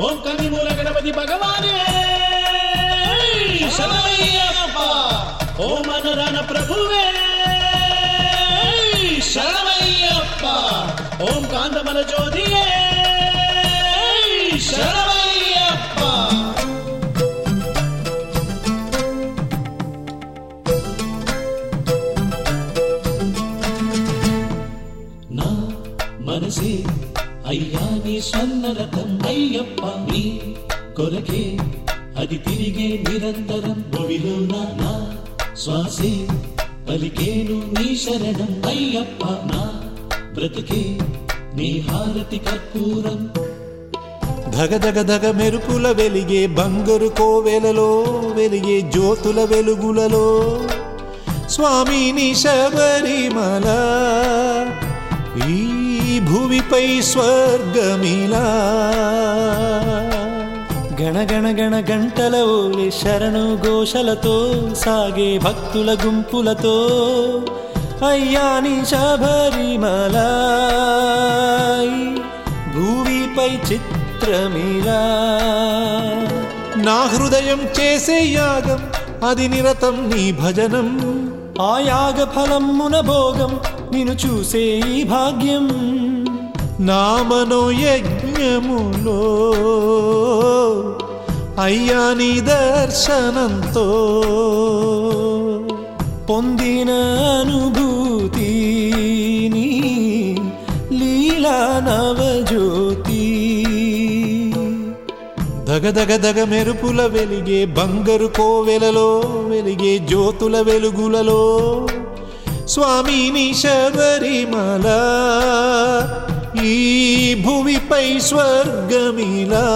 ఓం మూల గణపతి భగవానే! శరణయ్యప్ప ఓం అనురాణ ప్రభువే! శరణయ్యప్ప ఓం కాంతమల జ్యోతియే! శరణ అయ్యా నీ స్వర్ణరథం అయ్యప్ప నీ కొరకే అది తిరిగే నిరంతరం భువిలో నా శ్వాసే. పలికేను నీ శరణం అయ్యప్ప నా బ్రతికే నీ హారతి కర్పూరం. ధగ ధగ ధగ మెరుపుల వెలిగే బంగరు కోవెలలో వెలిగే జ్యోతుల వెలుగులలో. స్వామిని శబరిమల ఈ భూమిపై స్వర్గమిలా. గణగణ గణ గంటల ఓలి శరణు ఘోషలతో సాగే భక్తుల గుంపులతో అయ్యాని శబరిమల. భూమిపై చిత్రమిలా. నా హృదయం చేసే యాగం అది నిరతం నీ భజనం. ఆ యాగ ఫలం మున భోగం నిన్ను చూసే ఈ భాగ్యం నా మనోయజ్ఞములో. అయ్యా నీ దర్శనంతో పొందిన అనుభూతిని లీలా నవజ్యోతి. దగదగ దగ మెరుపుల వెలిగే బంగరు కోవెలలో వెలిగే జ్యోతుల వెలుగులలో స్వామిని శబరిమల ఈ భూమిపై స్వర్గమిలా.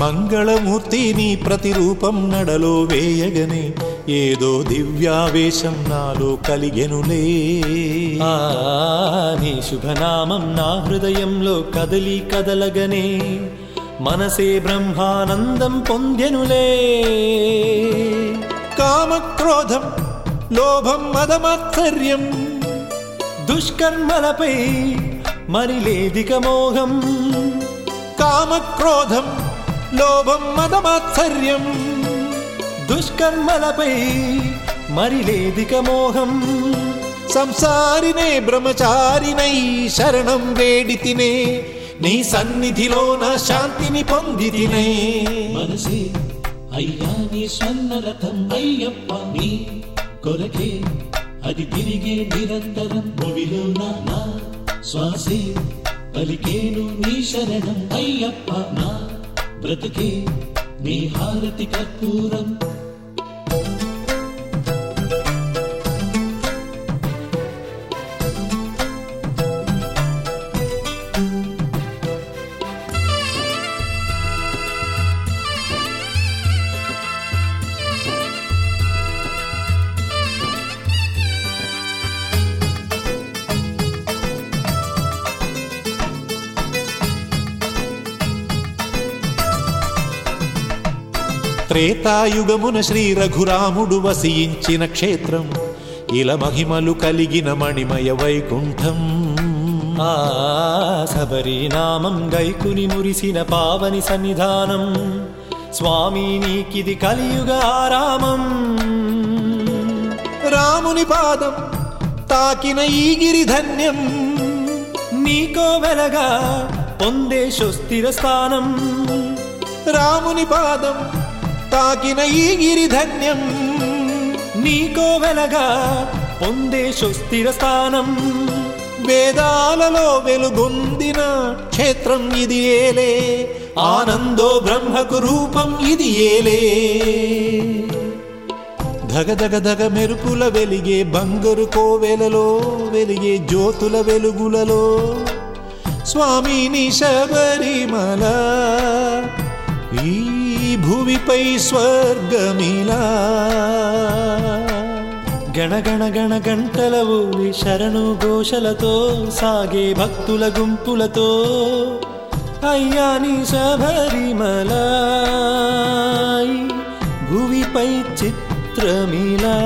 మంగళమూర్తి నీ ప్రతిరూపం నడలో వేయగనే. ఏదో దివ్యావేశం నాలో కలిగెనులే. నీ శుభనామం నా హృదయంలో కదలి కదలగనే. మనసే బ్రహ్మానందం పొందెనులే. కామక్రోధం లోభం మదమాత్సర్యం దుష్కర్మలపై మరిలేదిక మోహం. కామక్రోధం లోభం మదమాత్సర్యం దుష్కర్మలపై మరిలేదిక మోహం. సంసారినే బ్రహ్మచారినై శరణం వేడి తినే నీ సన్నిధిలో నా శాంతిని పొంది తినే. మనసే అయ్యా నీ స్వర్ణరథం అయ్యప్ప నీ కొరకే. అది తిరిగే నిరంతరం భువిలో నా శ్వాసే. పలికేను నీ శరణం అయ్యప్ప నా బ్రతికి నీ హారతి కర్పూరం. త్రేతాయుగమున శ్రీ రఘురాముడు వసించిన క్షేత్రం. ఇల మహిమలు కలిగిన మణిమయ వైకుంఠం. ఆ శబరి నామం గైకుని మురిసిన పావని సన్నిధానం. స్వామి నీకిది కలియుగ ఆరామం. రాముని పాదం తాకిన ఈ గిరి ధన్యం నీకో వెలగా పొందే సుస్థిర స్థానం. రాముని పాదం తాకిన ఈ గిరిధన్యం నీకో వెలగా పొందే సుస్థిర స్థానం. వేదాలలో వెలుగొందిన క్షేత్రం ఇది ఏలే ఆనందో బ్రహ్మకు రూపం ఇది ఏలే. ధగ ధగ మెరుపుల వెలిగే బంగరు కోవెలలో వెలిగే జ్యోతుల వెలుగులలో స్వామిని శబరిమల భూమిపై స్వర్గమిలా. గణగణ గణ గంటల ఊలి శరణు ఘోషలతో సాగే భక్తుల గుంపులతో అయ్యాని శబరిమల భువిపై చిత్రమిలా.